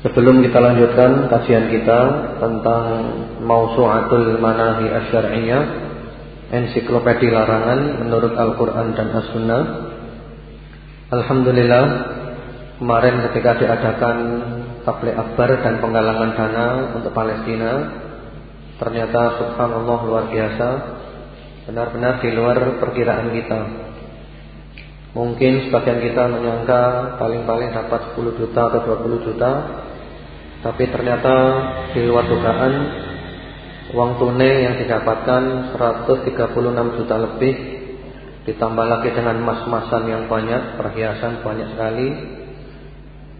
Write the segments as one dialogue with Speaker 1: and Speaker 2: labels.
Speaker 1: Sebelum kita lanjutkan kajian kita tentang Mausu'atul Manahi Asyariyah Ensiklopedi larangan menurut Al-Quran dan As-Sunnah. Alhamdulillah Kemarin ketika diadakan tablik akbar dan penggalangan dana untuk Palestina Ternyata subhanallah luar biasa Benar-benar di luar perkiraan kita. Mungkin sebagian kita menyangka paling-paling dapat 10 juta atau 20 juta tapi ternyata di luar dugaan uang tunai yang didapatkan 136 juta lebih ditambah lagi dengan emas-emasan yang banyak, perhiasan banyak sekali.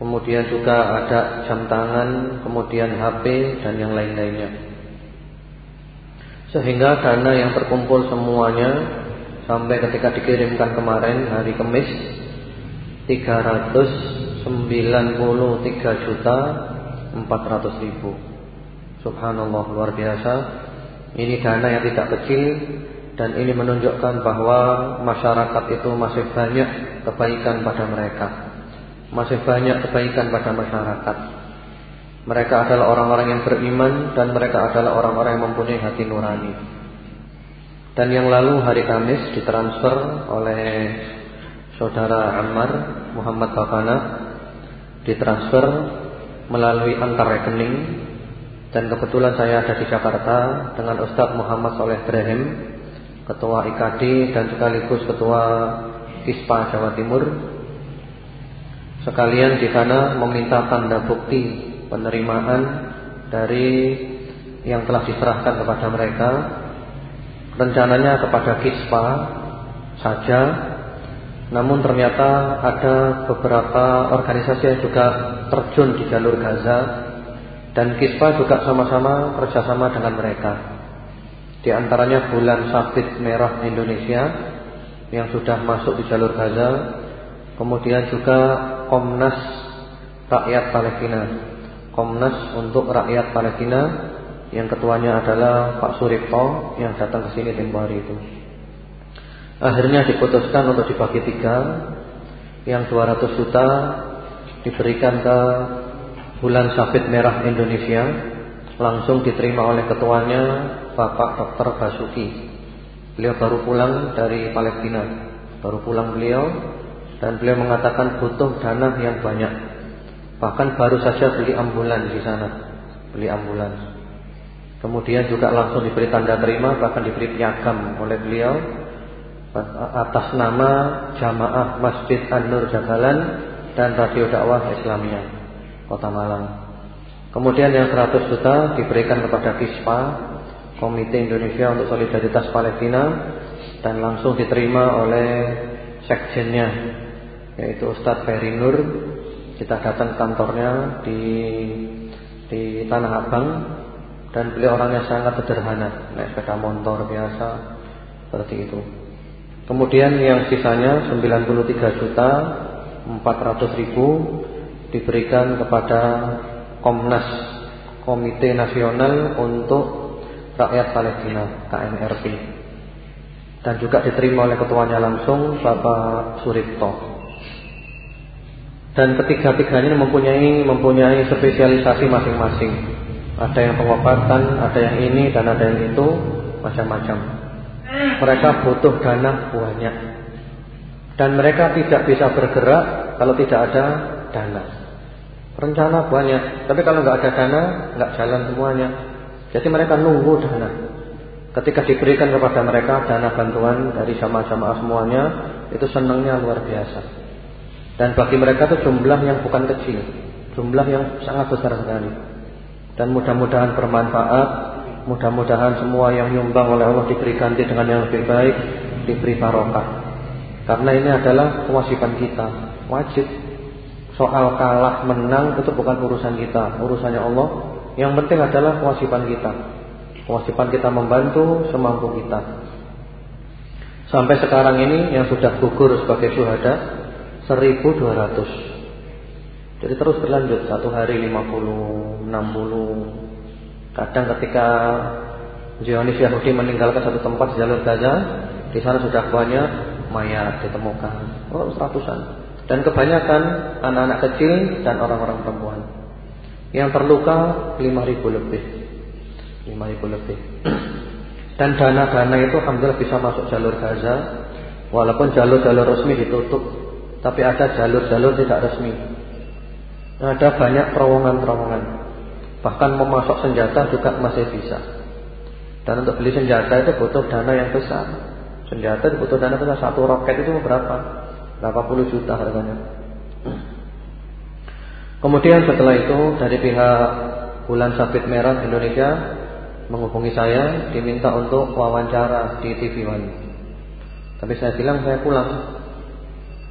Speaker 1: Kemudian juga ada jam tangan, kemudian HP dan yang lain-lainnya. Sehingga dana yang terkumpul semuanya sampai ketika dikirimkan kemarin hari Kamis 393 juta 400 ribu. Subhanallah luar biasa. Ini dana yang tidak kecil Dan ini menunjukkan bahwa Masyarakat itu masih banyak Kebaikan pada mereka. Masih banyak kebaikan pada masyarakat. Mereka adalah orang-orang yang beriman Dan mereka adalah orang-orang yang mempunyai hati nurani. Dan yang lalu hari Kamis Ditransfer oleh Saudara Ammar Muhammad Bafana Ditransfer melalui antar rekening dan kebetulan saya ada di Jakarta dengan Ustadz Muhammad Soleh Ibrahim Ketua IKD dan sekaligus Ketua ISPA Jawa Timur. Sekalian di sana meminta tanda bukti penerimaan dari yang telah diserahkan kepada mereka. Rencananya kepada KISPA saja namun ternyata ada beberapa organisasi yang juga terjun di jalur Gaza dan Kispa juga sama-sama kerjasama dengan mereka. Di antaranya Bulan Sabit Merah Indonesia yang sudah masuk di jalur Gaza, kemudian juga Komnas Rakyat Palestina, Komnas untuk Rakyat Palestina yang ketuanya adalah Pak Suripto yang datang ke sini tempo hari itu. Akhirnya diputuskan untuk dibagi tiga. Yang 200 juta Diberikan ke Bulan Sabit Merah Indonesia. Langsung diterima oleh ketuanya Bapak Dr. Basuki. Beliau baru pulang dari Palestina. Baru pulang beliau Dan beliau mengatakan butuh dana yang banyak. Bahkan baru saja beli ambulan di sana. Beli ambulan. Kemudian juga langsung diberi tanda terima Bahkan diberi piagam oleh beliau atas nama Jamaah Masjid An-Nur Jagalan dan Radio Dakwah Islamiyah Kota Malang. Kemudian yang 100 juta diberikan kepada KISPA Komite Indonesia untuk Solidaritas Palestina dan langsung diterima oleh sekjennya yaitu Ustadz Ferry Nur. Kita datang kantornya di di Tanah Abang dan beliau orangnya sangat sederhana, naik sepeda motor biasa seperti itu. Kemudian yang sisanya 93 juta 400 ribu diberikan kepada Komnas Komite Nasional untuk Rakyat Palestina KNRP dan juga diterima oleh ketuanya langsung Bapak Suripto. Dan ketiga-tiganya mempunyai mempunyai spesialisasi masing-masing. Ada yang pengobatan, ada yang ini dan ada yang itu, macam-macam. Mereka butuh dana banyak Dan mereka tidak bisa bergerak Kalau tidak ada dana Rencana banyak, tapi kalau nggak ada dana, nggak jalan semuanya. Jadi mereka nunggu dana. Ketika diberikan kepada mereka dana bantuan dari jamaah-jamaah semuanya, itu senangnya luar biasa. Dan bagi mereka itu jumlah yang bukan kecil, jumlah yang sangat besar sekali. Dan mudah-mudahan bermanfaat, mudah-mudahan semua yang nyumbang oleh Allah diberi ganti dengan yang lebih baik, diberi barokah. Karena ini adalah kewajiban kita, wajib. Soal kalah menang itu bukan urusan kita, urusannya Allah. Yang penting adalah kewajiban kita. Kewajiban kita membantu semampu kita. Sampai sekarang ini yang sudah gugur sebagai syuhada 1200. Jadi terus berlanjut satu hari 50, 60. Kadang ketika Zionis Yahudi meninggalkan satu tempat di jalur Gaza, di sana sudah banyak mayat ditemukan, oh seratusan. Dan kebanyakan anak-anak kecil dan orang-orang perempuan. Yang terluka 5000 lebih. 5000 lebih. Dan dana-dana itu alhamdulillah bisa masuk jalur Gaza walaupun jalur-jalur resmi ditutup, tapi ada jalur-jalur tidak resmi. Ada banyak terowongan-terowongan. Bahkan memasok senjata juga masih bisa. Dan untuk beli senjata itu butuh dana yang besar. Senjata butuh dana besar. Satu roket itu berapa? Berapa puluh juta harganya. Kemudian setelah itu dari pihak Bulan Sabit Merah Indonesia menghubungi saya diminta untuk wawancara di TV One. Tapi saya bilang saya pulang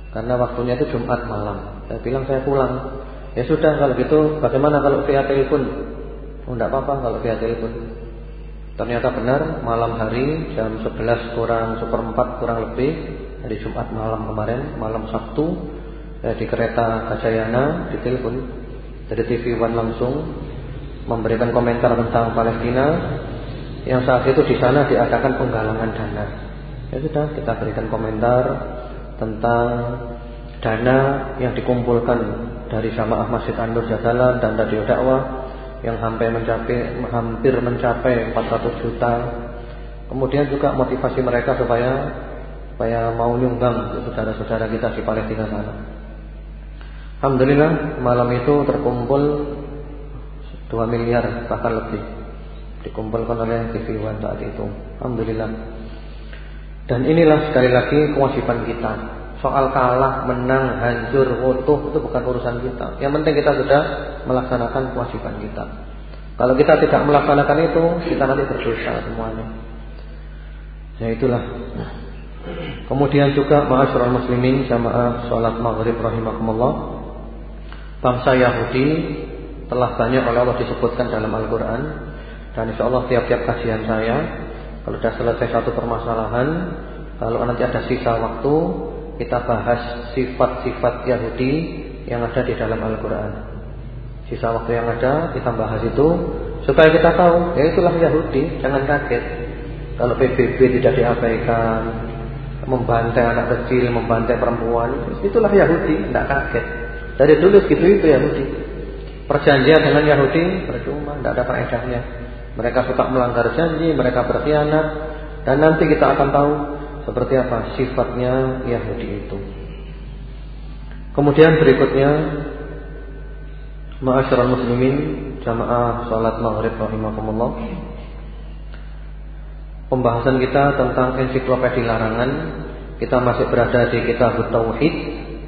Speaker 1: karena waktunya itu Jumat malam. Saya bilang saya pulang. Ya sudah kalau gitu bagaimana kalau via telepon? Oh enggak apa-apa kalau via telepon. Ternyata benar malam hari jam 11 kurang seperempat kurang lebih dari Jumat malam kemarin malam Sabtu eh, di kereta Gajayana ditelepon dari TV One langsung memberikan komentar tentang Palestina yang saat itu di sana diadakan penggalangan dana. Ya sudah kita berikan komentar tentang dana yang dikumpulkan dari jamaah Masjid An-Nur Jadalan dan radio dakwah yang hampir mencapai hampir mencapai 400 juta. Kemudian juga motivasi mereka supaya supaya mau nyumbang untuk saudara-saudara kita di Palestina sana. Alhamdulillah malam itu terkumpul 2 miliar bahkan lebih dikumpulkan oleh TV One saat itu. Alhamdulillah. Dan inilah sekali lagi kewajiban kita. Soal kalah, menang, hancur, utuh itu bukan urusan kita. Yang penting kita sudah melaksanakan kewajiban kita. Kalau kita tidak melaksanakan itu, kita nanti berdosa semuanya. Ya itulah. Kemudian juga ma'asyiral muslimin jamaah salat maghrib rahimakumullah. Bangsa Yahudi telah banyak oleh Allah disebutkan dalam Al-Quran dan insya Allah tiap-tiap kajian saya kalau sudah selesai satu permasalahan kalau nanti ada sisa waktu kita bahas sifat-sifat Yahudi yang ada di dalam Al-Quran. Sisa waktu yang ada kita bahas itu supaya kita tahu ya itulah Yahudi jangan kaget. Kalau PBB tidak diabaikan membantai anak kecil membantai perempuan itulah Yahudi tidak kaget. Dari dulu gitu itu Yahudi. Perjanjian dengan Yahudi percuma, tidak ada faedahnya. Mereka suka melanggar janji, mereka berkhianat, dan nanti kita akan tahu seperti apa sifatnya Yahudi itu. Kemudian berikutnya Ma'asyiral muslimin jamaah salat maghrib rahimakumullah. Pembahasan kita tentang ensiklopedia larangan kita masih berada di kitab Tauhid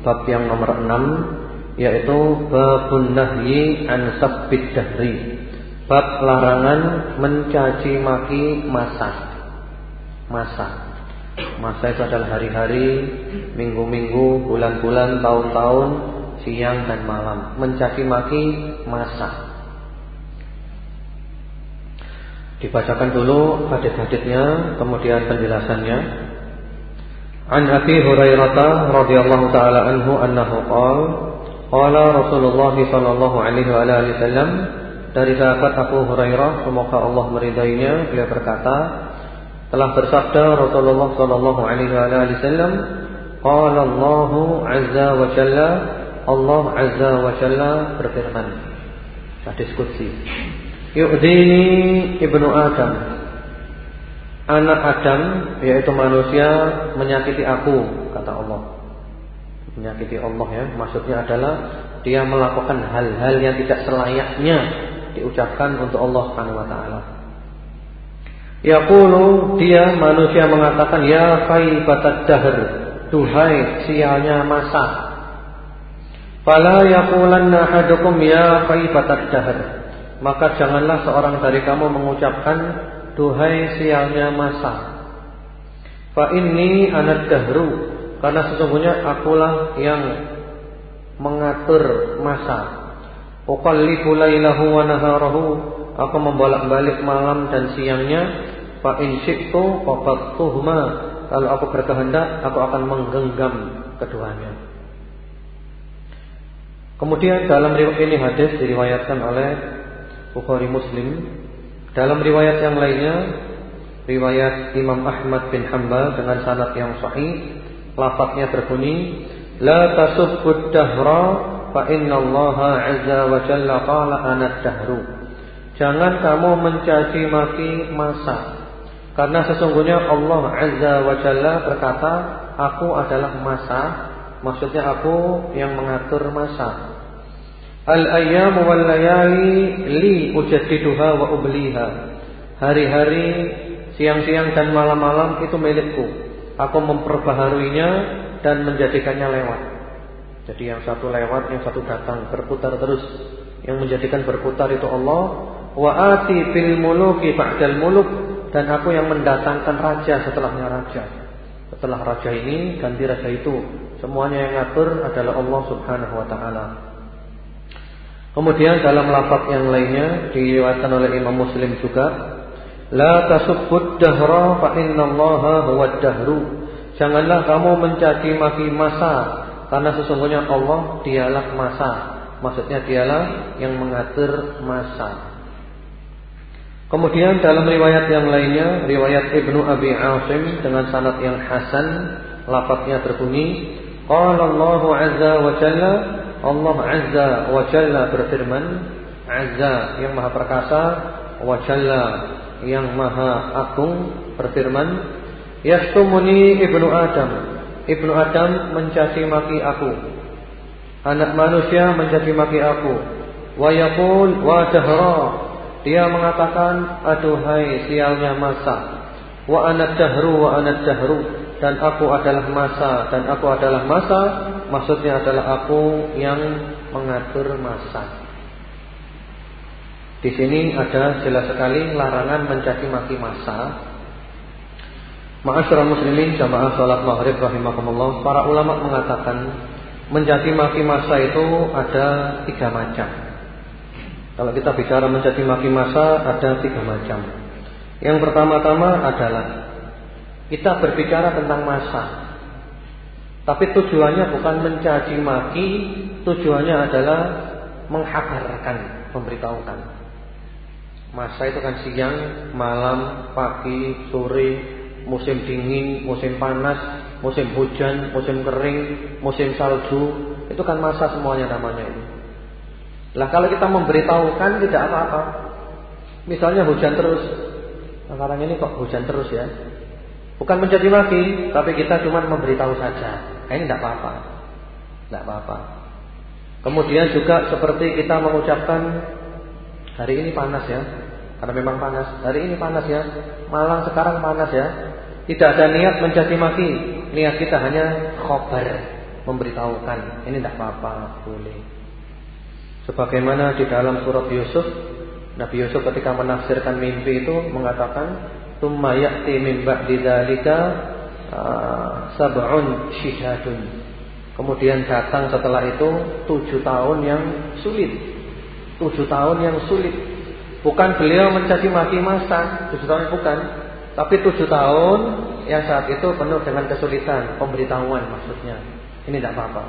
Speaker 1: bab yang nomor 6 yaitu babun nahyi an sabbid dahri. Bab larangan mencaci maki masa. Masa. Masa itu adalah hari-hari, minggu-minggu, bulan-bulan, tahun-tahun, siang dan malam. Mencaci maki masa. Dibacakan dulu hadis-hadisnya, kemudian penjelasannya. An Abi Hurairah radhiyallahu taala anhu annahu qala Qala Rasulullah sallallahu alaihi wa alihi wasallam dari sahabat Abu Hurairah semoga Allah meridainya beliau berkata telah bersabda Rasulullah sallallahu alaihi wasallam qala Allah azza wa jalla Allah azza wa jalla berfirman. Hadis qudsi. Yu'dini ibnu Adam. Anak Adam yaitu manusia menyakiti aku kata Allah. Menyakiti Allah ya maksudnya adalah dia melakukan hal-hal yang tidak selayaknya diucapkan untuk Allah Subhanahu wa taala. Yaqulu dia manusia mengatakan ya khaibatad dahr duhai sialnya masa. Fala yaqulanna ahadukum ya khaibatad dahr maka janganlah seorang dari kamu mengucapkan duhai sialnya masa. Fa inni anad dahru karena sesungguhnya akulah yang mengatur masa. Uqallibu lailahu wa naharahu. Aku membolak-balik malam dan siangnya. Fa in syi'tu qabattuhuma. Kalau aku berkehendak, aku akan menggenggam keduanya. Kemudian dalam riwayat ini hadis diriwayatkan oleh Bukhari Muslim. Dalam riwayat yang lainnya, riwayat Imam Ahmad bin Hambal dengan sanad yang sahih, lafaznya berbunyi, La tasubbud dahra fa Allah azza wa jalla qala ana dahru. Jangan kamu mencaci maki masa. Karena sesungguhnya Allah azza wa jalla berkata, aku adalah masa. Maksudnya aku yang mengatur masa. Al ayyam wal layali li ujaddiduha wa ubliha. Hari-hari, siang-siang dan malam-malam itu milikku. Aku memperbaharuinya dan menjadikannya lewat. Jadi yang satu lewat, yang satu datang, berputar terus. Yang menjadikan berputar itu Allah. Wa ati fil muluki ba'dal muluk dan aku yang mendatangkan raja setelahnya raja. Setelah raja ini ganti raja itu. Semuanya yang ngatur adalah Allah Subhanahu wa taala. Kemudian dalam lafaz yang lainnya diriwayatkan oleh Imam Muslim juga, la tasubbud dahra fa innallaha huwad dahru. Janganlah kamu mencaci maki masa karena sesungguhnya Allah dialah masa. Maksudnya dialah yang mengatur masa. Kemudian dalam riwayat yang lainnya, riwayat Ibnu Abi Asim dengan sanad yang hasan, lafaznya berbunyi, qala Allah azza wa jalla, Allah azza wa jalla berfirman, azza yang maha perkasa, wa jalla yang maha agung berfirman, Yastumuni ibnu Adam. Ibnu Adam mencaci maki aku. Anak manusia mencaci maki aku. Wa yaqul wa dahra. Dia mengatakan, aduhai sialnya masa. Wa anak dahru wa anak dahru. Dan aku adalah masa dan aku adalah masa. Maksudnya adalah aku yang mengatur masa. Di sini ada jelas sekali larangan mencaci maki masa Ma'asyiral muslimin jamaah salat maghrib rahimakumullah, para ulama mengatakan mencaci maki masa itu ada tiga macam. Kalau kita bicara mencaci maki masa ada tiga macam. Yang pertama-tama adalah kita berbicara tentang masa. Tapi tujuannya bukan mencaci maki, tujuannya adalah menghabarkan, memberitahukan. Masa itu kan siang, malam, pagi, sore, musim dingin, musim panas, musim hujan, musim kering, musim salju, itu kan masa semuanya namanya ini. Lah kalau kita memberitahukan tidak apa-apa. Misalnya hujan terus. Sekarang ini kok hujan terus ya. Bukan menjadi maki, tapi kita cuma memberitahu saja. Nah, ini tidak apa-apa. Tidak apa-apa. Kemudian juga seperti kita mengucapkan hari ini panas ya. Karena memang panas. Hari ini panas ya. Malang sekarang panas ya. Tidak ada niat mencaci maki. Niat kita hanya khobar. Memberitahukan. Ini tidak apa-apa. Boleh. Sebagaimana di dalam surat Yusuf. Nabi Yusuf ketika menafsirkan mimpi itu mengatakan. Tumma ya'ti min ba'di dhalika uh, sab'un syidadun. Kemudian datang setelah itu tujuh tahun yang sulit. Tujuh tahun yang sulit Bukan beliau mencaci maki masa tujuh tahun bukan, tapi tujuh tahun yang saat itu penuh dengan kesulitan pemberitahuan maksudnya. Ini tidak apa-apa.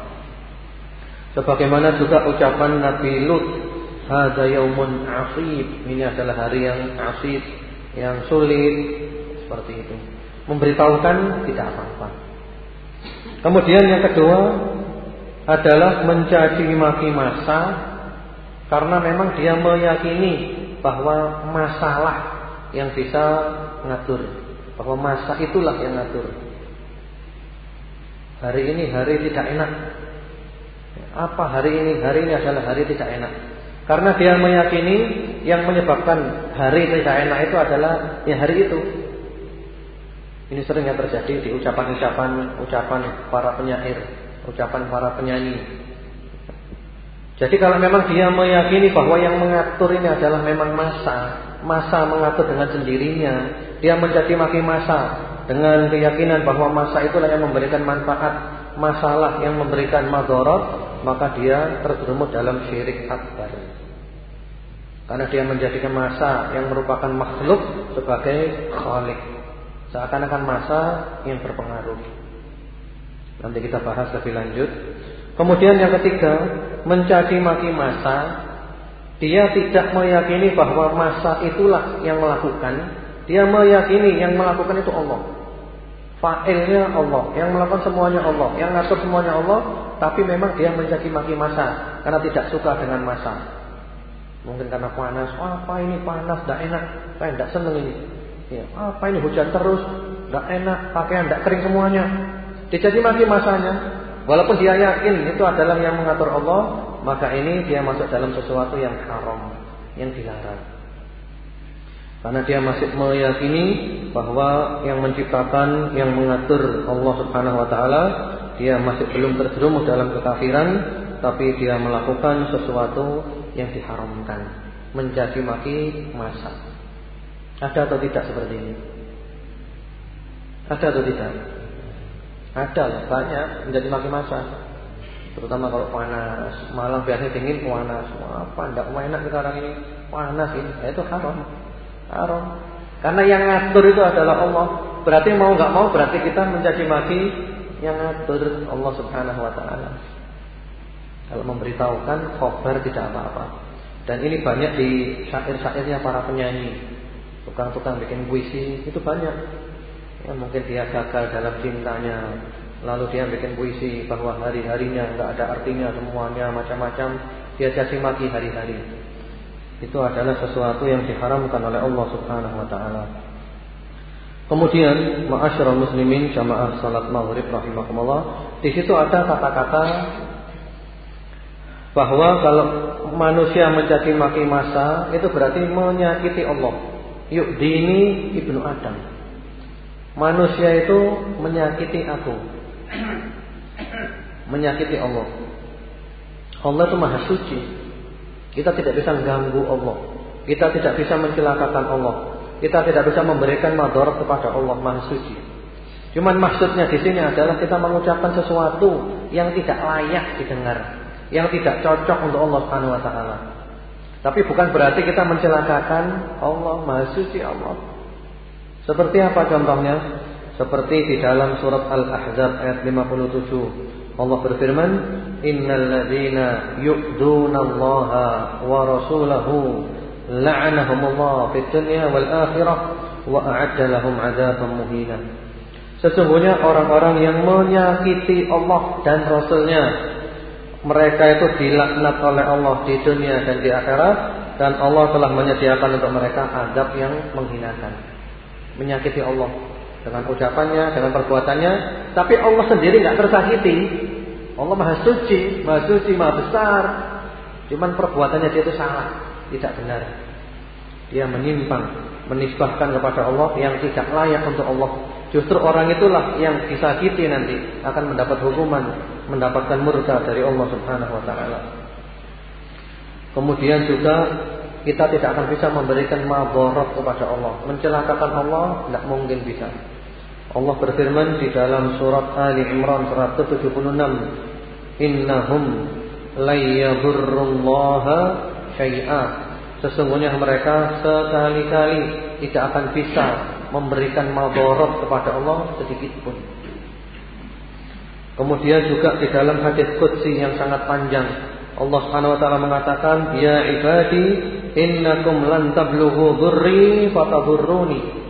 Speaker 1: Sebagaimana juga ucapan Nabi Lut, "Hadza yaumun asib." Ini adalah hari yang asib, yang sulit seperti itu. Memberitahukan tidak apa-apa. Kemudian yang kedua adalah mencaci maki masa karena memang dia meyakini bahwa masalah yang bisa mengatur, bahwa masa itulah yang mengatur. Hari ini hari tidak enak. Apa hari ini? Hari ini adalah hari tidak enak. Karena dia meyakini yang menyebabkan hari tidak enak itu adalah ya hari itu. Ini sering yang terjadi di ucapan-ucapan ucapan para penyair, ucapan para penyanyi. Jadi kalau memang dia meyakini bahwa yang mengatur ini adalah memang masa, masa mengatur dengan sendirinya, dia menjadi maki masa dengan keyakinan bahwa masa itulah yang memberikan manfaat, masalah yang memberikan madorot, maka dia terjerumus dalam syirik akbar. Karena dia menjadikan masa yang merupakan makhluk sebagai khalik. Seakan-akan masa yang berpengaruh. Nanti kita bahas lebih lanjut. Kemudian yang ketiga, mencaci maki masa. Dia tidak meyakini bahwa masa itulah yang melakukan, dia meyakini yang melakukan itu Allah. Fa'ilnya Allah, yang melakukan semuanya Allah, yang ngatur semuanya Allah, tapi memang dia mencaci maki masa. Karena tidak suka dengan masa. Mungkin karena panas, oh, apa ini panas, tidak enak, saya tidak senang ini. Ya, apa ini hujan terus, tidak enak, pakaian tidak kering semuanya. Dicaci maki masanya, walaupun dia yakin itu adalah yang mengatur Allah, maka ini dia masuk dalam sesuatu yang haram, yang dilarang. Karena dia masih meyakini bahwa yang menciptakan, yang mengatur Allah Subhanahu wa taala, dia masih belum terjerumus dalam kekafiran, tapi dia melakukan sesuatu yang diharamkan, menjadi maki masa. Ada atau tidak seperti ini? Ada atau tidak? Ada lah, banyak menjadi maki masa. Terutama kalau panas, malam biasanya dingin panas. Apa enggak enak sekarang ini? Panas ini, ya, itu haram haram. Karena yang ngatur itu adalah Allah. Berarti mau nggak mau berarti kita menjadi mati yang ngatur Allah Subhanahu wa taala. Kalau memberitahukan khobar tidak apa-apa. Dan ini banyak di syair-syairnya para penyanyi. Tukang-tukang bikin puisi itu banyak. Ya, mungkin dia gagal dalam cintanya, lalu dia bikin puisi bahwa hari-harinya nggak ada artinya semuanya macam-macam. Dia caci maki hari-hari itu adalah sesuatu yang diharamkan oleh Allah Subhanahu wa taala. Kemudian, ma'asyiral muslimin jamaah salat maghrib rahimakumullah, di situ ada kata-kata bahwa kalau manusia mencaci maki masa itu berarti menyakiti Allah. Yuk dini ibnu Adam. Manusia itu menyakiti aku. Menyakiti Allah. Allah itu maha suci. Kita tidak bisa mengganggu Allah. Kita tidak bisa mencelakakan Allah. Kita tidak bisa memberikan madarat kepada Allah Maha Suci. Cuman maksudnya di sini adalah kita mengucapkan sesuatu yang tidak layak didengar, yang tidak cocok untuk Allah Subhanahu wa taala. Tapi bukan berarti kita mencelakakan Allah Maha Suci Allah. Seperti apa contohnya? Seperti di dalam surat Al-Ahzab ayat 57. Allah berfirman, "Innal ladzina yu'duna Allah wa rasulahu la'anahumullah fid dunya wal akhirah wa a'adda lahum muhina." Sesungguhnya orang-orang yang menyakiti Allah dan Rasulnya Mereka itu dilaknat oleh Allah di dunia dan di akhirat Dan Allah telah menyediakan untuk mereka adab yang menghinakan Menyakiti Allah dengan ucapannya, dengan perbuatannya, tapi Allah sendiri nggak tersakiti. Allah Maha Suci, Maha Suci, Maha Besar. Cuman perbuatannya dia itu salah, tidak benar. Dia menyimpang, menisbahkan kepada Allah yang tidak layak untuk Allah. Justru orang itulah yang disakiti nanti akan mendapat hukuman, mendapatkan murka dari Allah Subhanahu wa taala. Kemudian juga kita tidak akan bisa memberikan maborot kepada Allah, mencelakakan Allah tidak mungkin bisa. Allah berfirman di dalam surat Ali Imran 176, "Innahum layyadurrullaha syai'a." Sesungguhnya mereka sekali-kali tidak akan bisa memberikan madarat kepada Allah sedikit pun. Kemudian juga di dalam hadis qudsi yang sangat panjang, Allah Subhanahu wa taala mengatakan, "Ya ibadi, innakum lan tablughu dhurri fatadurruni."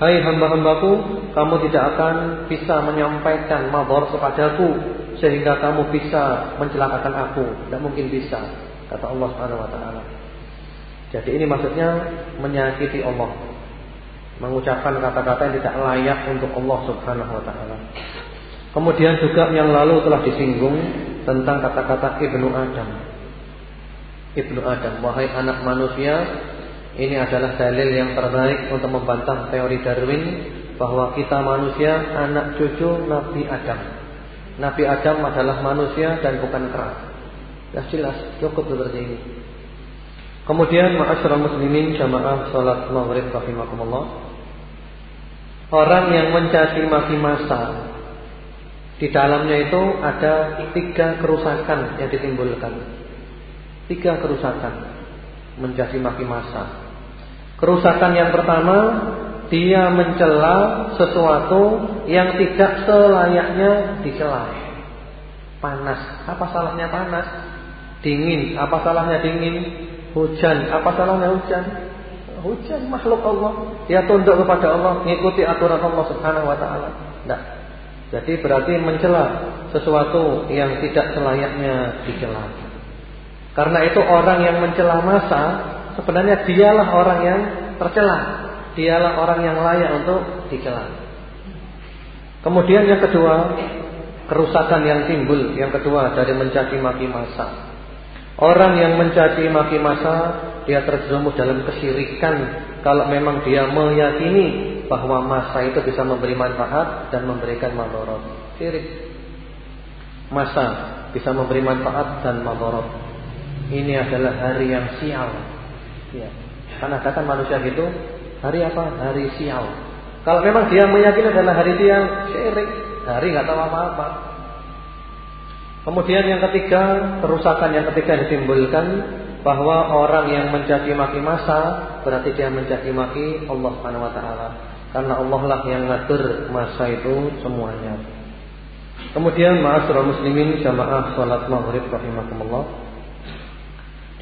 Speaker 1: Hai hamba-hambaku, kamu tidak akan bisa menyampaikan mabor kepadaku sehingga kamu bisa mencelakakan aku. Tidak mungkin bisa, kata Allah Subhanahu wa taala. Jadi ini maksudnya menyakiti Allah. Mengucapkan kata-kata yang tidak layak untuk Allah Subhanahu wa taala. Kemudian juga yang lalu telah disinggung tentang kata-kata Ibnu Adam. Ibnu Adam, wahai anak manusia, ini adalah dalil yang terbaik untuk membantah teori Darwin bahwa kita manusia anak cucu Nabi Adam. Nabi Adam adalah manusia dan bukan kera. Ya jelas, cukup seperti ini. Kemudian ma'asyiral muslimin jamaah salat maghrib rahimakumullah. Orang yang mencaci maki masa di dalamnya itu ada tiga kerusakan yang ditimbulkan. Tiga kerusakan mencaci maki masa. Kerusakan yang pertama, dia mencela sesuatu yang tidak selayaknya dicela. Panas, apa salahnya panas? Dingin, apa salahnya dingin? Hujan, apa salahnya hujan? Hujan makhluk Allah. Dia tunduk kepada Allah, mengikuti aturan Allah Subhanahu wa taala. Tidak. Jadi berarti mencela sesuatu yang tidak selayaknya dicela. Karena itu orang yang mencela masa sebenarnya dialah orang yang tercela. Dialah orang yang layak untuk dicela. Kemudian yang kedua, kerusakan yang timbul yang kedua dari mencaci maki masa. Orang yang mencaci maki masa dia terjerumus dalam kesyirikan kalau memang dia meyakini bahwa masa itu bisa memberi manfaat dan memberikan madarat. Syirik. Masa bisa memberi manfaat dan madarat. Ini adalah hari yang sial. Ya. Karena kata manusia gitu, hari apa? Hari sial. Kalau memang dia meyakini adalah hari sial, syirik. Hari nggak tahu apa-apa. Kemudian yang ketiga, kerusakan yang ketiga ditimbulkan bahwa orang yang mencaci maki masa berarti dia mencaci maki Allah Subhanahu wa taala. Karena Allah lah yang ngatur masa itu semuanya. Kemudian ma'asyiral muslimin jamaah salat maghrib rahimakumullah.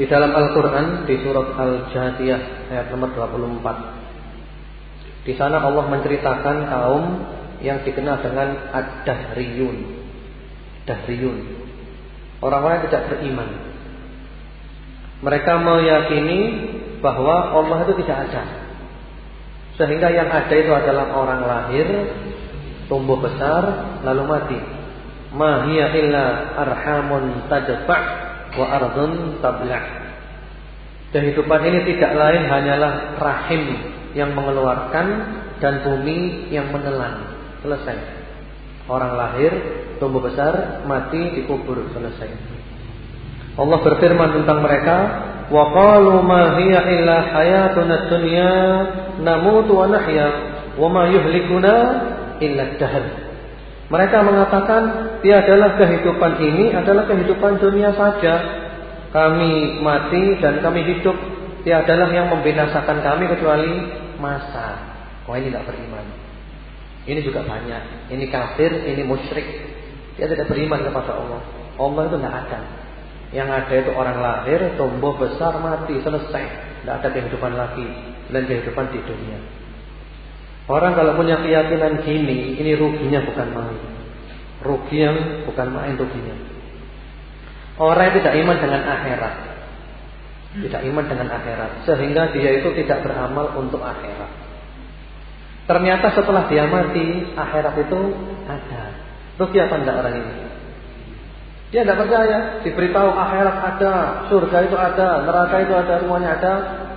Speaker 1: Di dalam Al-Qur'an di surat Al-Jathiyah ayat nomor 24. Di sana Allah menceritakan kaum yang dikenal dengan ad-dahriyun. Dahriyun. Orang-orang yang tidak beriman. Mereka meyakini bahwa Allah itu tidak ada. Sehingga yang ada itu adalah orang lahir Tumbuh besar Lalu mati. Mahiyya illa arhamun tadfa' Wa ardun tabla' Kehidupan ini tidak lain hanyalah rahim yang mengeluarkan dan bumi yang menelan. Selesai. Orang lahir tumbuh besar, mati, dikubur, selesai. Allah berfirman tentang mereka, "Wa qalu ma hiya illa hayatuna dunya namutu wa nahya wa ma yuhlikuna illa dahr." Mereka mengatakan, tiadalah kehidupan ini adalah kehidupan dunia saja. Kami mati dan kami hidup. Tiadalah yang membinasakan kami kecuali masa. Wah ini tidak beriman. Ini juga banyak. Ini kafir, ini musyrik. Dia tidak beriman kepada Allah. Allah itu tidak ada. Yang ada itu orang lahir, tumbuh besar, mati, selesai. Tidak ada kehidupan lagi selain kehidupan di dunia. Orang kalau punya keyakinan gini, ini ruginya bukan main. Rugi yang bukan main ruginya. Orang yang tidak iman dengan akhirat. Tidak iman dengan akhirat. Sehingga dia itu tidak beramal untuk akhirat. Ternyata setelah dia mati, akhirat itu ada. Rugi apa enggak orang ini? Dia tidak percaya. Diberitahu akhirat ada, surga itu ada, neraka itu ada, semuanya ada.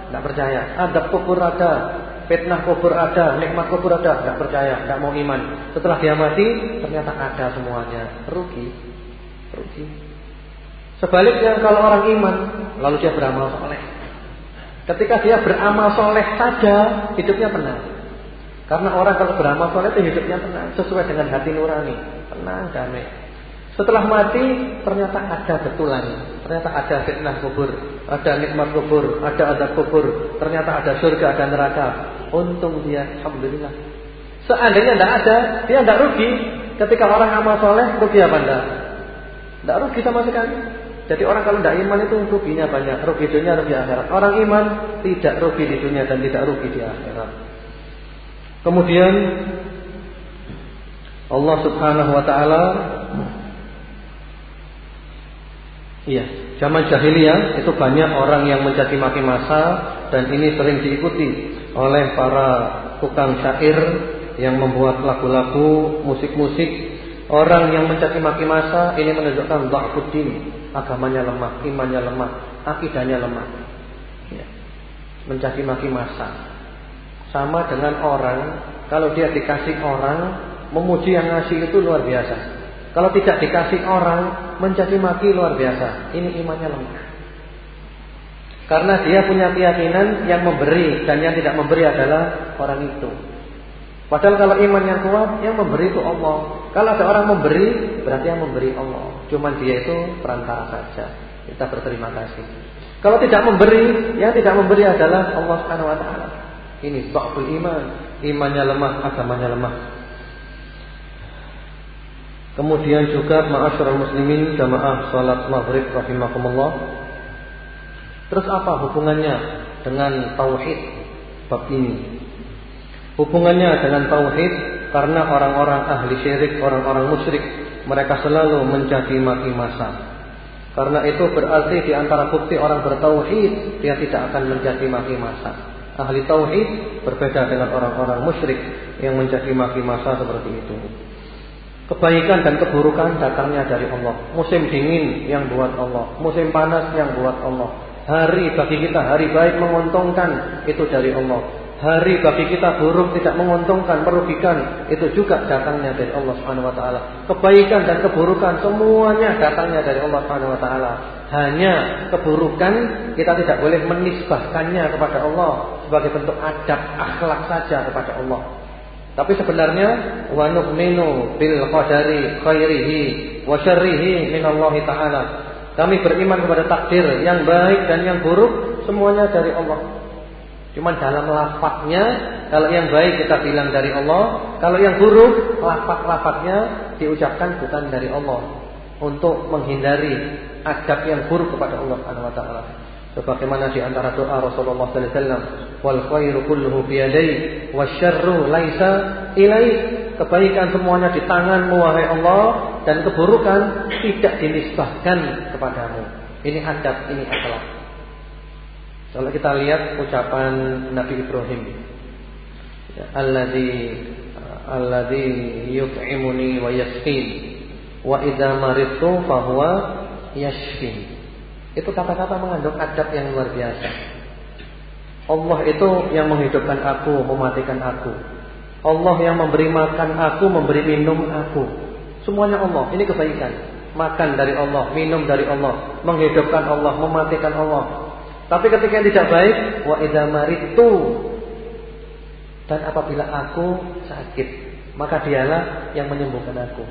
Speaker 1: Tidak percaya. Ada kubur ada, fitnah kubur ada, nikmat kubur ada. Tidak percaya, tidak mau iman. Setelah dia mati, ternyata ada semuanya. Rugi. Rugi. Sebaliknya kalau orang iman, lalu dia beramal soleh. Ketika dia beramal soleh saja, hidupnya tenang. Karena orang kalau beramal soleh itu hidupnya tenang, sesuai dengan hati nurani tenang, damai. Setelah mati ternyata ada betulan, ternyata ada fitnah kubur, ada nikmat kubur, ada adab kubur, ternyata ada surga, ada neraka. Untung dia, alhamdulillah. Seandainya tidak ada, dia tidak rugi. Ketika orang amal soleh, rugi apa enggak? Tidak rugi sama sekali. Jadi orang kalau tidak iman itu ruginya banyak, rugi dunia, rugi akhirat. Orang iman tidak rugi di dunia dan tidak rugi di akhirat. Kemudian Allah Subhanahu wa taala Iya, zaman jahiliyah itu banyak orang yang mencaci maki masa dan ini sering diikuti oleh para tukang syair yang membuat lagu-lagu, musik-musik. Orang yang mencaci maki masa ini menunjukkan dha'fuddin, agamanya lemah, imannya lemah, akidahnya lemah. Ya. Mencaci maki masa. Sama dengan orang kalau dia dikasih orang memuji yang ngasih itu luar biasa. Kalau tidak dikasih orang mencaci maki luar biasa. Ini imannya lemah. Karena dia punya keyakinan yang memberi dan yang tidak memberi adalah orang itu. Padahal kalau iman yang kuat, yang memberi itu Allah. Kalau ada orang memberi, berarti yang memberi Allah. Cuman dia itu perantara saja. Kita berterima kasih. Kalau tidak memberi, yang tidak memberi adalah Allah Subhanahu wa taala. Ini dhaful iman, imannya lemah, agamanya lemah. Kemudian juga ma'asyiral muslimin jamaah salat maghrib rahimakumullah. Terus apa hubungannya dengan tauhid bab ini? Hubungannya dengan tauhid karena orang-orang ahli syirik, orang-orang musyrik, mereka selalu mencaci maki masa. Karena itu berarti di antara bukti orang bertauhid, dia tidak akan mencaci maki masa. Ahli tauhid berbeda dengan orang-orang musyrik yang mencaci maki masa seperti itu. Kebaikan dan keburukan datangnya dari Allah. Musim dingin yang buat Allah, musim panas yang buat Allah. Hari bagi kita hari baik menguntungkan itu dari Allah. Hari bagi kita buruk tidak menguntungkan, merugikan, itu juga datangnya dari Allah Subhanahu wa taala. Kebaikan dan keburukan semuanya datangnya dari Allah Subhanahu wa taala. Hanya keburukan kita tidak boleh menisbahkannya kepada Allah sebagai bentuk adab akhlak saja kepada Allah. Tapi sebenarnya wa nu'minu bil qadari khairihi wa syarrihi min Allah taala. Kami beriman kepada takdir yang baik dan yang buruk semuanya dari Allah. Cuma dalam lafadznya kalau yang baik kita bilang dari Allah, kalau yang buruk lafaz-lafaznya diucapkan bukan dari Allah untuk menghindari adab yang buruk kepada Allah Subhanahu wa taala. Sebagaimana di antara doa Rasulullah sallallahu alaihi wasallam, "Wal khairu kulluhu bi wasyarru laisa ilaik." Kebaikan semuanya di tanganmu wahai Allah dan keburukan tidak dinisbahkan kepadamu. Ini adab, ini akhlak. Kalau kita lihat ucapan Nabi Ibrahim, ya, alladzi alladzi yut'imuni wa yasqin wa idza maridtu fahuwa yashfin. Itu kata-kata mengandung adab yang luar biasa. Allah itu yang menghidupkan aku, mematikan aku. Allah yang memberi makan aku, memberi minum aku. Semuanya Allah. Ini kebaikan. Makan dari Allah, minum dari Allah, menghidupkan Allah, mematikan Allah. Tapi ketika yang tidak baik, wa maritu dan apabila aku sakit, maka dialah yang menyembuhkan aku.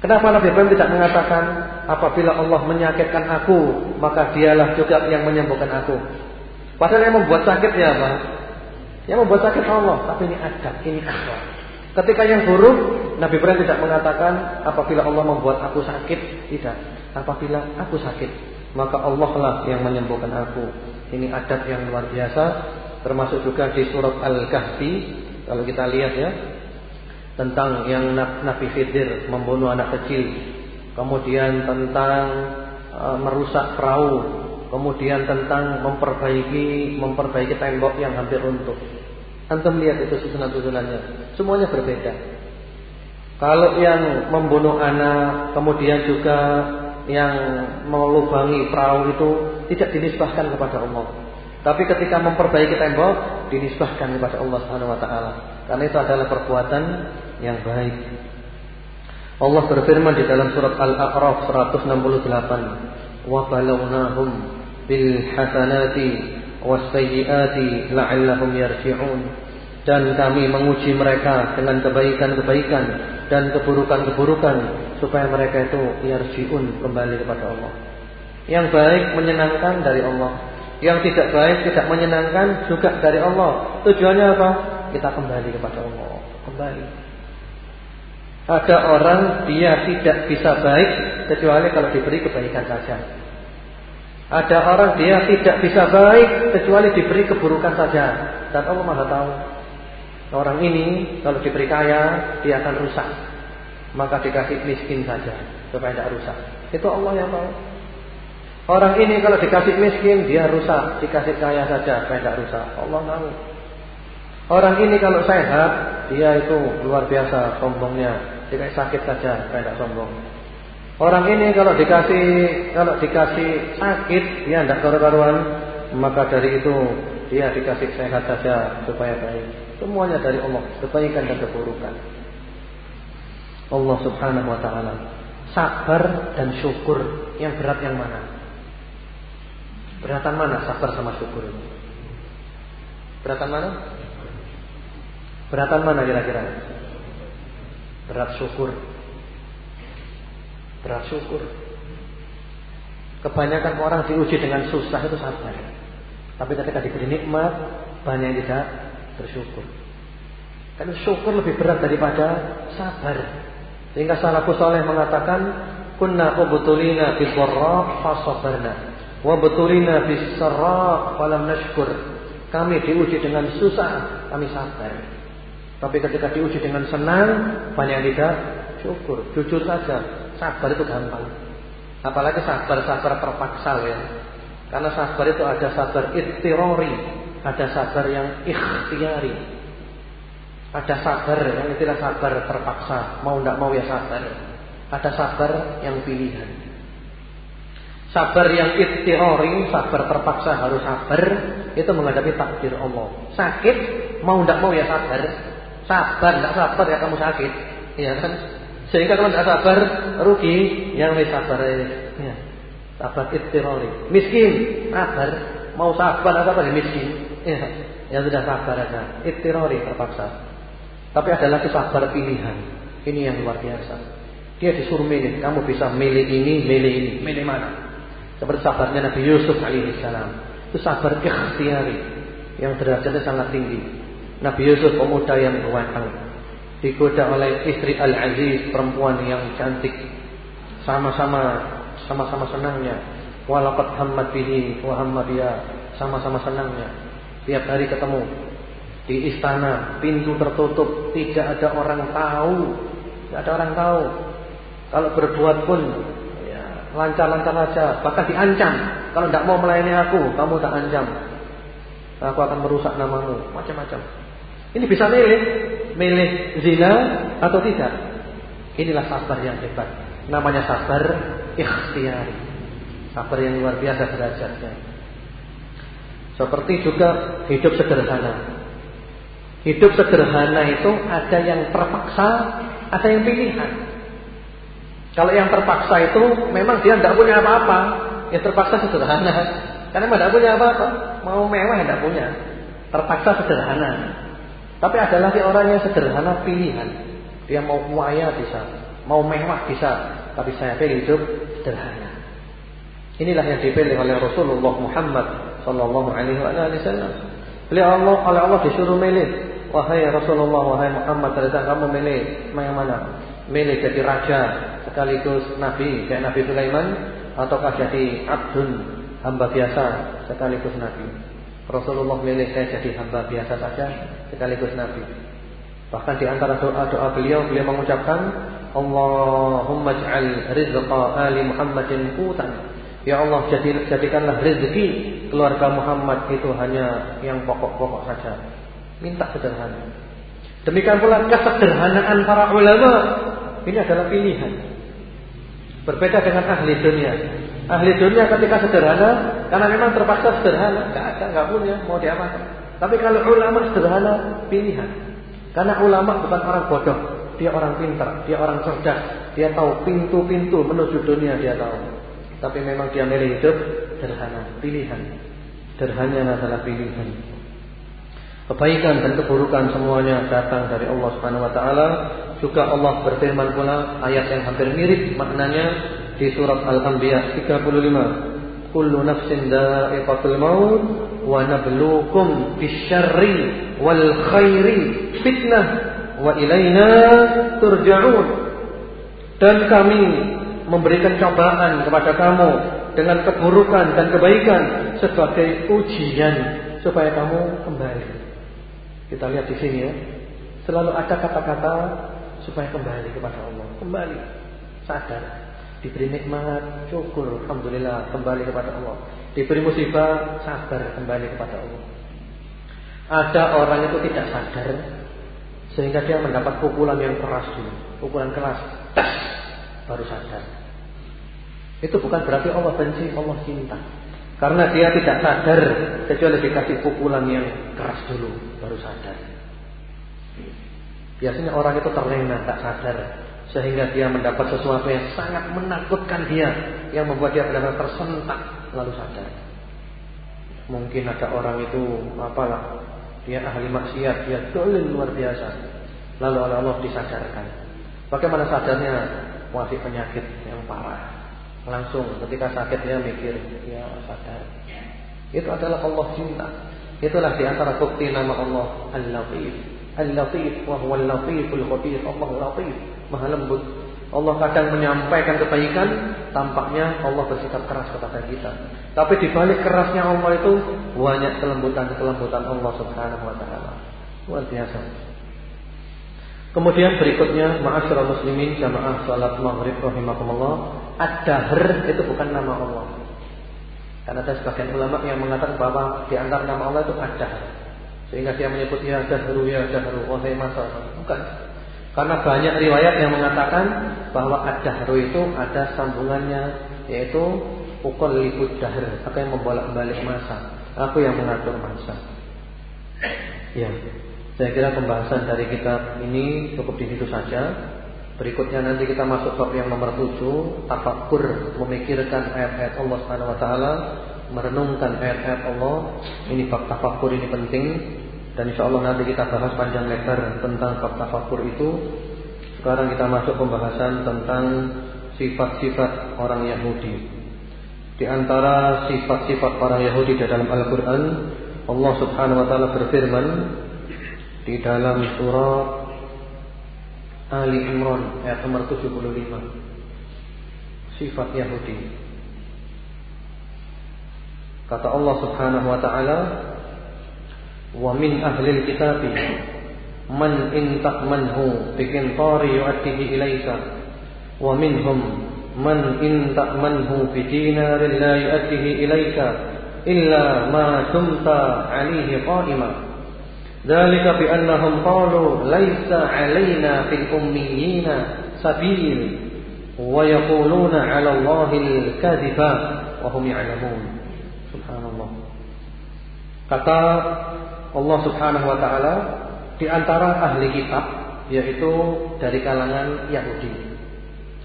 Speaker 1: Kenapa Nabi Ibrahim tidak mengatakan apabila Allah menyakitkan aku, maka dialah juga yang menyembuhkan aku. Padahal yang membuat sakit ya apa? Yang membuat sakit Allah, tapi ini adab, ini akhlak. Ketika yang buruk, Nabi Ibrahim tidak mengatakan apabila Allah membuat aku sakit, tidak. Apabila aku sakit, maka Allah lah yang menyembuhkan aku. Ini adat yang luar biasa, termasuk juga di surat Al-Kahfi kalau kita lihat ya tentang yang Nabi Khidir membunuh anak kecil, kemudian tentang uh, merusak perahu, kemudian tentang memperbaiki memperbaiki tembok yang hampir runtuh. Antum lihat itu susunan-susunannya, semuanya berbeda. Kalau yang membunuh anak, kemudian juga yang melubangi perahu itu tidak dinisbahkan kepada Allah. Tapi ketika memperbaiki tembok dinisbahkan kepada Allah Subhanahu wa taala. Karena itu adalah perbuatan yang baik. Allah berfirman di dalam surat Al-A'raf 168, "Wa balawnahum bil hasanati was sayyiati la'allahum yarji'un." Dan kami menguji mereka dengan kebaikan-kebaikan dan keburukan-keburukan supaya mereka itu yarjiun kembali kepada Allah. Yang baik menyenangkan dari Allah, yang tidak baik tidak menyenangkan juga dari Allah. Tujuannya apa? Kita kembali kepada Allah, kembali. Ada orang dia tidak bisa baik kecuali kalau diberi kebaikan saja. Ada orang dia tidak bisa baik kecuali diberi keburukan saja. Dan Allah Maha tahu. Orang ini kalau diberi kaya dia akan rusak. Maka dikasih miskin saja supaya tidak rusak. Itu Allah yang tahu. Orang ini kalau dikasih miskin dia rusak, dikasih kaya saja supaya tidak rusak. Allah tahu. Orang ini kalau sehat dia itu luar biasa sombongnya. Dikasih sakit saja, tidak sombong. Orang ini kalau dikasih kalau dikasih sakit dia tidak karu-karuan, maka dari itu dia dikasih sehat saja supaya baik. Semuanya dari Allah, kebaikan dan keburukan. Allah Subhanahu wa taala. Sabar dan syukur yang berat yang mana? Beratan mana sabar sama syukur ini? Beratan mana? Beratan mana kira-kira? Berat syukur. Berat syukur. Kebanyakan orang diuji dengan susah itu sabar. Tapi ketika diberi nikmat, banyak yang tidak bersyukur. Karena syukur lebih berat daripada sabar. Sehingga salafus saleh mengatakan kunna ubtulina bil dharra fasabarna wa sarra falam nashkur. Kami diuji dengan susah, kami sabar. Tapi ketika diuji dengan senang, banyak tidak syukur. Jujur saja, sabar itu gampang. Apalagi sabar-sabar terpaksa ya. Karena sabar itu ada sabar ittirori, ada sabar yang ikhtiari. Ada sabar yang istilah sabar terpaksa, mau tidak mau ya sabar. Ada sabar yang pilihan. Sabar yang ittirori, sabar terpaksa harus sabar, itu menghadapi takdir Allah. Sakit, mau tidak mau ya sabar. Sabar, tidak sabar ya kamu sakit. Iya kan? Sehingga kalau tidak sabar, rugi. Yang lebih sabar ya. Sabar ittirori. Miskin, sabar. Mau sabar atau apa ya miskin. Ya, yang sudah sabar aja. Ittirori terpaksa. Tapi ada lagi sabar pilihan. Ini yang luar biasa. Dia disuruh milih. Kamu bisa milih ini, milih ini. Milih mana? Seperti sabarnya Nabi Yusuf alaihissalam. Itu sabar ikhtiari. Yang derajatnya sangat tinggi. Nabi Yusuf pemuda yang berwatang. Digoda oleh istri Al-Aziz. Perempuan yang cantik. Sama-sama sama-sama senangnya. Walakat hamad bihi wa Sama-sama senangnya. Tiap hari ketemu di istana, pintu tertutup, tidak ada orang tahu, tidak ada orang tahu. Kalau berbuat pun ya, lancar-lancar saja, bahkan diancam. Kalau tidak mau melayani aku, kamu tak ancam. Aku akan merusak namamu, macam-macam. Ini bisa milih, milih zina atau tidak. Inilah sabar yang hebat. Namanya sabar ikhtiari. Sabar yang luar biasa derajatnya. Seperti juga hidup sederhana. Hidup sederhana itu ada yang terpaksa, ada yang pilihan. Kalau yang terpaksa itu memang dia tidak punya apa-apa, ya terpaksa sederhana. Karena tidak punya apa-apa, mau mewah tidak punya. Terpaksa sederhana. Tapi ada lagi orang yang sederhana pilihan. Dia mau kaya bisa, mau mewah bisa, tapi saya pilih hidup sederhana. Inilah yang dipilih oleh Rasulullah Muhammad Sallallahu Alaihi Wasallam. Beliau Allah, oleh Allah disuruh milih Wahai Rasulullah, wahai Muhammad, ternyata kamu milih yang mana? Milih jadi raja sekaligus nabi kayak Nabi Sulaiman ataukah jadi abdun hamba biasa sekaligus nabi? Rasulullah milih saya jadi hamba biasa saja sekaligus nabi. Bahkan di antara doa-doa beliau beliau mengucapkan Allahumma ij'al rizqa ali Muhammadin qutan. Ya Allah jadikanlah rezeki keluarga Muhammad itu hanya yang pokok-pokok saja Minta sederhana. Demikian pula kesederhanaan para ulama ini adalah pilihan. Berbeda dengan ahli dunia. Ahli dunia ketika sederhana karena memang terpaksa sederhana, nggak ada, nggak punya, mau diapakan. Tapi kalau ulama sederhana pilihan. Karena ulama bukan orang bodoh, dia orang pintar, dia orang cerdas, dia tahu pintu-pintu menuju dunia dia tahu. Tapi memang dia milih hidup sederhana, pilihan. Sederhana adalah pilihan. Kebaikan dan keburukan semuanya datang dari Allah Subhanahu wa taala. Juga Allah berfirman pula ayat yang hampir mirip maknanya di surat Al-Anbiya 35. Kullu nafsin dha'iqatul maut wa nabluukum bisyarri wal khairi fitnah wa ilaina turja'un. Dan kami memberikan cobaan kepada kamu dengan keburukan dan kebaikan sebagai ujian supaya kamu kembali. Kita lihat di sini ya. Selalu ada kata-kata supaya kembali kepada Allah. Kembali. Sadar. Diberi nikmat, syukur, alhamdulillah, kembali kepada Allah. Diberi musibah, sabar, kembali kepada Allah. Ada orang itu tidak sadar, Sehingga dia mendapat pukulan yang keras dulu, pukulan keras, baru sadar. Itu bukan berarti Allah benci, Allah cinta. Karena dia tidak sadar kecuali dikasih pukulan yang keras dulu, baru sadar. Biasanya orang itu terlena, tak sadar, sehingga dia mendapat sesuatu yang sangat menakutkan dia, yang membuat dia benar-benar tersentak, lalu sadar. Mungkin ada orang itu apalah, dia ahli maksiat, dia dolim luar biasa. Lalu oleh Allah disadarkan. Bagaimana sadarnya? Masih penyakit yang parah. Langsung ketika sakit dia mikir, ya sadar. Itu adalah Allah cinta. Itulah di antara bukti nama Allah Al-Latif. Al-Latif wa huwa Al-Latiful Khabir. Allah Latif, Maha lembut. Allah kadang menyampaikan kebaikan, tampaknya Allah bersikap keras kepada kita. Tapi di balik kerasnya Allah itu banyak kelembutan-kelembutan Allah Subhanahu wa taala. Luar biasa. Kemudian berikutnya ma'asyiral muslimin jamaah salat maghrib rahimakumullah Ad-Dahr itu bukan nama Allah. Karena ada sebagian ulama yang mengatakan bahwa di antara nama Allah itu Ad-Dahr. Sehingga dia menyebut ya Dahru ya Dahru wahai masa. Bukan. Karena banyak riwayat yang mengatakan bahwa Ad-Dahru itu ada sambungannya yaitu ukul libut dahr, apa yang membolak-balik masa. Aku yang mengatur masa. Ya. Saya kira pembahasan dari kitab ini cukup di situ saja. Berikutnya nanti kita masuk bab yang nomor 7, tafakur, memikirkan ayat-ayat Allah Subhanahu wa taala, merenungkan ayat-ayat Allah. Ini bab tafakur ini penting dan insya Allah nanti kita bahas panjang lebar tentang bab tafakur itu. Sekarang kita masuk pembahasan tentang sifat-sifat orang Yahudi. Di antara sifat-sifat para Yahudi di dalam Al-Qur'an, Allah Subhanahu wa taala berfirman di dalam surat Ali Imran ayat nomor 75 Sifat Yahudi Kata Allah subhanahu wa ta'ala ومن أهل الكتاب من إن تأمنه بقنطار يؤديه إليك ومنهم من إن تأمنه بدينار لا يؤديه إليك إلا ما دمت عليه قائما. ذلك بأنهم قالوا ليس علينا في الأميين سبيل ويقولون على الله الكذب وهم يعلمون. سبحان الله. Kata Allah Subhanahu wa taala di antara ahli kitab yaitu dari kalangan Yahudi.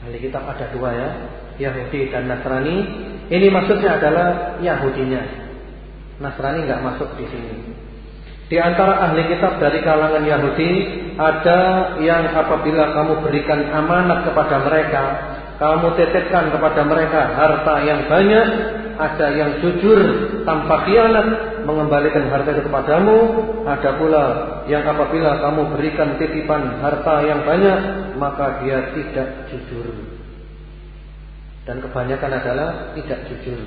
Speaker 1: Ahli kitab ada dua ya, Yahudi dan Nasrani. Ini maksudnya adalah Yahudinya. Nasrani nggak masuk di sini. Di antara ahli kitab dari kalangan Yahudi ada yang apabila kamu berikan amanat kepada mereka, kamu titipkan kepada mereka harta yang banyak, ada yang jujur tanpa khianat mengembalikan harta itu kepadamu, ada pula yang apabila kamu berikan titipan harta yang banyak, maka dia tidak jujur. Dan kebanyakan adalah tidak jujur.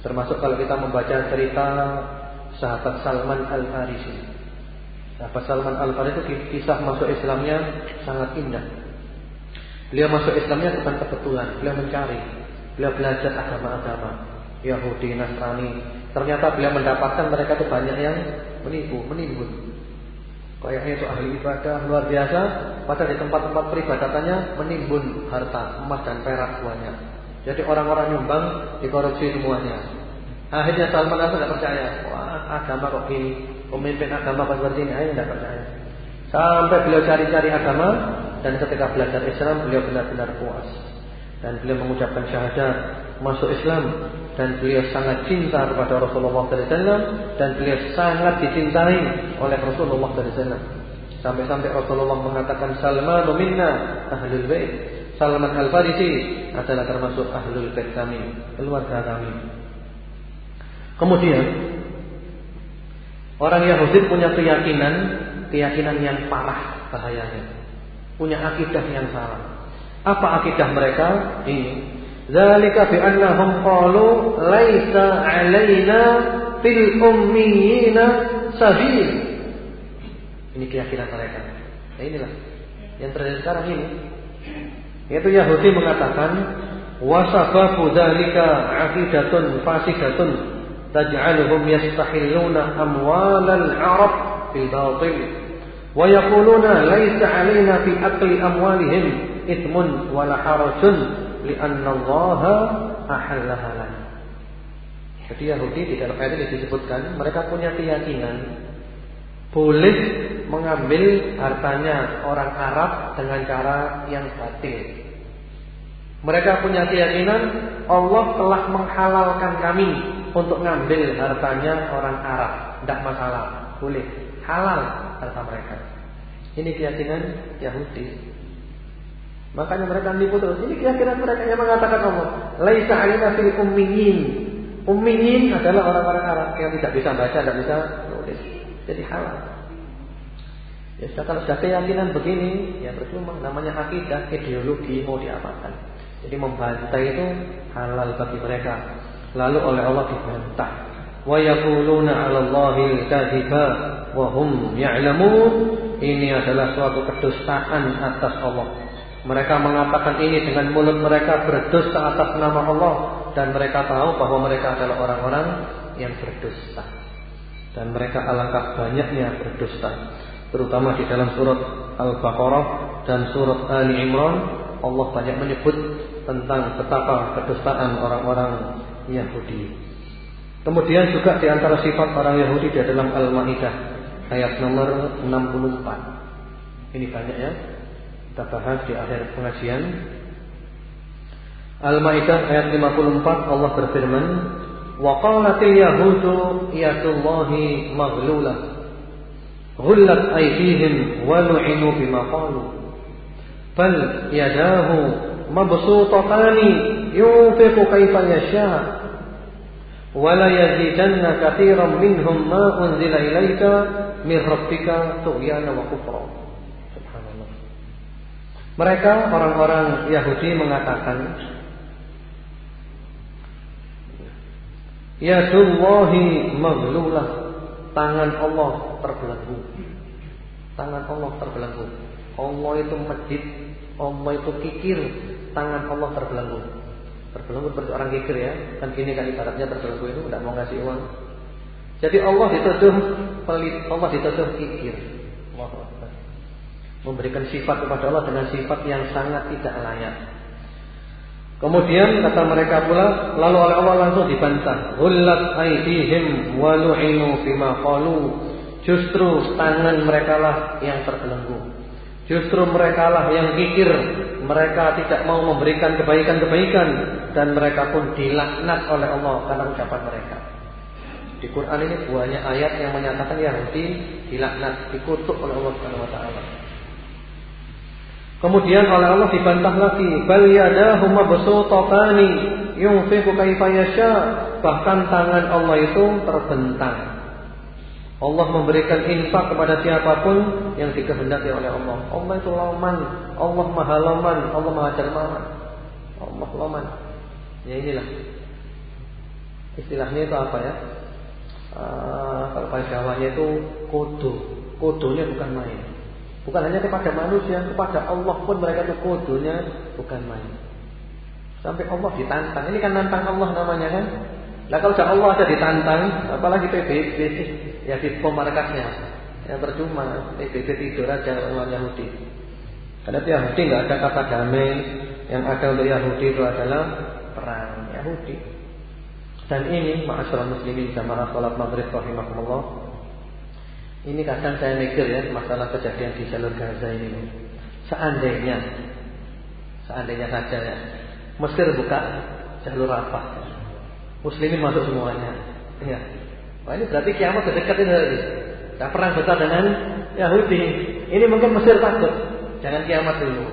Speaker 1: Termasuk kalau kita membaca cerita sahabat Salman Al Farisi. Sahabat Salman Al Farisi itu kisah masuk Islamnya sangat indah. Beliau masuk Islamnya bukan kebetulan, beliau mencari, beliau belajar agama-agama Yahudi, Nasrani. Ternyata beliau mendapatkan mereka itu banyak yang menipu, menimbun. Kayaknya itu ahli ibadah luar biasa, padahal di tempat-tempat peribadatannya menimbun harta emas dan perak banyak. Jadi orang-orang nyumbang dikorupsi semuanya. Akhirnya Salman Al tidak percaya. Wah, agama kok gini. Pemimpin agama kok seperti ini. Akhirnya tidak percaya. Sampai beliau cari-cari agama dan ketika belajar Islam beliau benar-benar puas. Dan beliau mengucapkan syahadat masuk Islam dan beliau sangat cinta kepada Rasulullah SAW dan beliau sangat dicintai oleh Rasulullah SAW. Sampai-sampai Rasulullah mengatakan Salman minna ahlul bait. Salman al-Farisi adalah termasuk ahlul bait kami, keluarga kami. Kemudian orang Yahudi punya keyakinan, keyakinan yang parah bahayanya. Punya akidah yang salah. Apa akidah mereka? Ini. Zalika bi annahum qalu laisa alaina fil ummiyina sabil. Ini keyakinan mereka. Nah, inilah yang terjadi sekarang ini. Yaitu Yahudi mengatakan wasababu dzalika aqidatun fasidatun taj'aluhum yastahilluna amwalal arab fil batil wa yaquluna laisa alaina fi aqli amwalihim ithmun wala harajun li'anna Allah ahallaha. Jadi Yahudi di dalam ayat ini disebutkan mereka punya keyakinan boleh mengambil hartanya orang Arab dengan cara yang batil. Mereka punya keyakinan Allah telah menghalalkan kami untuk ngambil hartanya orang Arab. Tidak masalah, boleh. Halal harta mereka. Ini keyakinan Yahudi. Makanya mereka terus. Ini keyakinan mereka yang mengatakan Allah. Laisa alina fil ummiyin. Ummiyin adalah orang-orang Arab yang tidak bisa baca, tidak bisa nulis. Jadi halal. Ya kalau sudah keyakinan begini, ya percuma. Namanya akidah, ideologi mau diapakan. Jadi membantai itu halal bagi mereka. Lalu oleh Allah dibantah. Wa yaquluna 'ala Allahi kadhiba wa hum ya'lamun. Ini adalah suatu kedustaan atas Allah. Mereka mengatakan ini dengan mulut mereka berdusta atas nama Allah dan mereka tahu bahwa mereka adalah orang-orang yang berdusta. Dan mereka alangkah banyaknya berdusta. Terutama di dalam surat Al-Baqarah dan surat Ali Imran Allah banyak menyebut tentang betapa kedustaan orang-orang Yahudi. Kemudian juga di antara sifat orang Yahudi di dalam Al-Maidah ayat nomor 64. Ini banyak ya. Kita bahas di akhir pengajian. Al-Maidah ayat 54 Allah berfirman, "Wa qalatil yahudu yatullahi maghlulah. Ghullat aydihim wa lu'inu bima qalu. Bal yadahu mabsutatani yunfiqu kaifa yasha' ولا يزيدن كثيرا منهم ما أنزل إليك من ربك طغيانا وكفرا Subhanallah. Mereka orang-orang Yahudi mengatakan Ya Yadullahi maghlulah Tangan Allah terbelenggu Tangan Allah terbelenggu Allah itu medit Allah itu kikir Tangan Allah terbelenggu Terbelenggu seperti orang kikir ya. Kan gini kan ibaratnya terbelenggu itu tidak mau ngasih uang. Jadi Allah dituduh pelit, Allah dituduh kikir. Allah Memberikan sifat kepada Allah dengan sifat yang sangat tidak layak. Kemudian kata mereka pula, lalu oleh Allah langsung dibantah. Hullat aidihim wa lu'inu bima qalu. Justru tangan mereka lah yang terbelenggu. Justru mereka lah yang kikir Mereka tidak mau memberikan kebaikan-kebaikan Dan mereka pun dilaknat oleh Allah Karena ucapan mereka Di Quran ini banyak ayat yang menyatakan Yahudi dilaknat Dikutuk oleh Allah SWT Kemudian oleh Allah dibantah lagi Bal yadahu mabsutatani yunfiqu kaifa yasha Bahkan tangan Allah itu terbentang Allah memberikan infak kepada siapa pun yang dikehendaki oleh Allah. Allah itu loman, Allah maha loman, Allah maha dermawan. Allah loman. Ya inilah. Istilahnya itu apa ya? Uh, kalau bahasa Jawanya itu kodo. Kodonya bukan main. Bukan hanya kepada manusia, kepada Allah pun mereka itu kodonya bukan main. Sampai Allah ditantang. Ini kan nantang Allah namanya kan? Nah kalau Allah ada ditantang, apalagi PBB ya di pemarkasnya. Ya percuma, PBB tidur aja orang Yahudi. Karena Yahudi nggak ada kata damai, yang ada untuk Yahudi itu adalah perang Yahudi. Dan ini ma'asyiral muslimin jamaah salat maghrib rahimakumullah. Ini kadang saya mikir ya masalah kejadian di jalur Gaza ini. Seandainya seandainya saja ya Mesir buka jalur apa? Muslimin masuk semuanya. Ya. Wah ini berarti kiamat dekat ini. Nah, perang besar dengan Yahudi. Ini mungkin Mesir takut. Jangan kiamat dulu.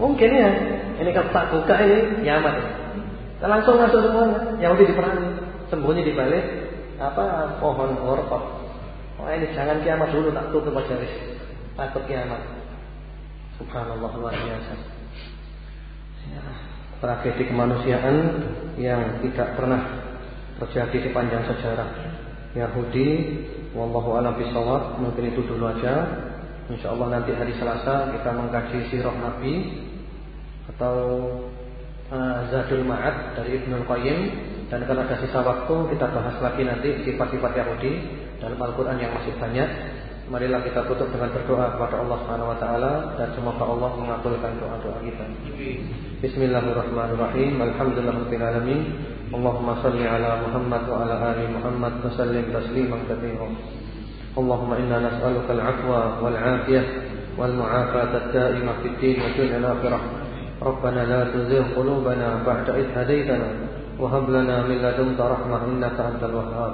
Speaker 1: Mungkin ya. Ini kalau tak buka ini kiamat. Kita langsung masuk semuanya. Yahudi diperangi. Sembunyi di balik apa pohon orkot. Wah ini jangan kiamat dulu tak tutup aja Takut kiamat. Subhanallah luar biasa. Ya, tragedi kemanusiaan yang tidak pernah terjadi sepanjang sejarah. Yahudi wallahu a'lam bishawab mungkin itu dulu aja. Insyaallah nanti hari Selasa kita mengkaji sirah Nabi atau uh, Zadul Ma'ad dari Ibnu Qayyim. Dan kalau ada sisa waktu kita bahas lagi nanti sifat-sifat Yahudi dalam Al-Qur'an yang masih banyak Marilah kita tutup dengan berdoa kepada Allah Subhanahu wa taala dan semoga Allah mengabulkan doa-doa kita. Bismillahirrahmanirrahim. Alhamdulillahirabbil alamin. Allahumma shalli ala Muhammad wa ala ali Muhammad wa sallim tasliman katsiran. Allahumma inna nas'aluka al-'afwa wal 'afiyah wal mu'afata ad-da'imah fid din wa fil akhirah. ربنا لا تزغ قلوبنا بعد إذ هديتنا وهب لنا من لدنك رحمة إنك أنت الوهاب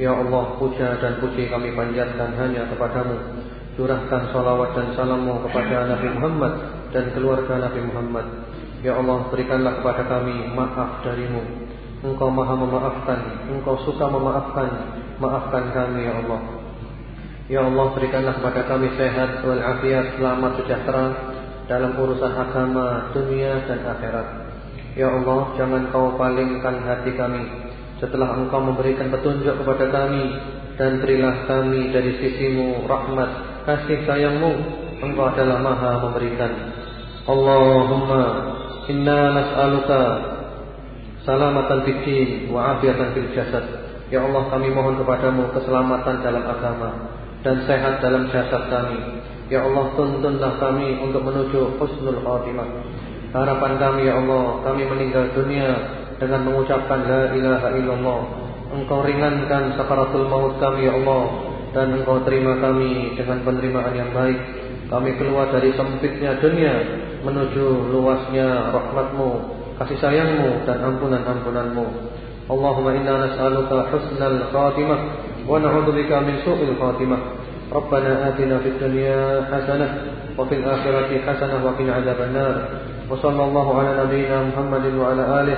Speaker 1: Ya Allah, puja dan puji kami panjatkan hanya kepadamu. Curahkan salawat dan salammu kepada Nabi Muhammad dan keluarga Nabi Muhammad. Ya Allah, berikanlah kepada kami maaf darimu. Engkau maha memaafkan, engkau suka memaafkan. Maafkan kami ya Allah. Ya Allah, berikanlah kepada kami sehat walafiat, selamat sejahtera dalam urusan agama, dunia dan akhirat. Ya Allah, jangan kau palingkan hati kami setelah engkau memberikan petunjuk kepada kami dan berilah kami dari sisimu rahmat kasih sayangmu engkau adalah maha memberikan. Allahumma inna nas'aluka salamatan fid wa afiatan fil jasad. Ya Allah kami mohon kepadamu keselamatan dalam agama dan sehat dalam jasad kami. Ya Allah tuntunlah kami untuk menuju husnul khatimah. Harapan kami ya Allah kami meninggal dunia dengan mengucapkan la ilaha illallah. Engkau ringankan sakaratul maut kami ya Allah dan Engkau terima kami dengan penerimaan yang baik. Kami keluar dari sempitnya dunia menuju luasnya rahmatmu, kasih sayangmu dan ampunan-ampunanmu. Allahumma inna nas'aluka husnal khatimah wa na'udzubika min su'il khatimah. ربنا آتنا في الدنيا حسنة وفي الآخرة حسنة وقنا عذاب النار وصلى الله على نبينا محمد وعلى آله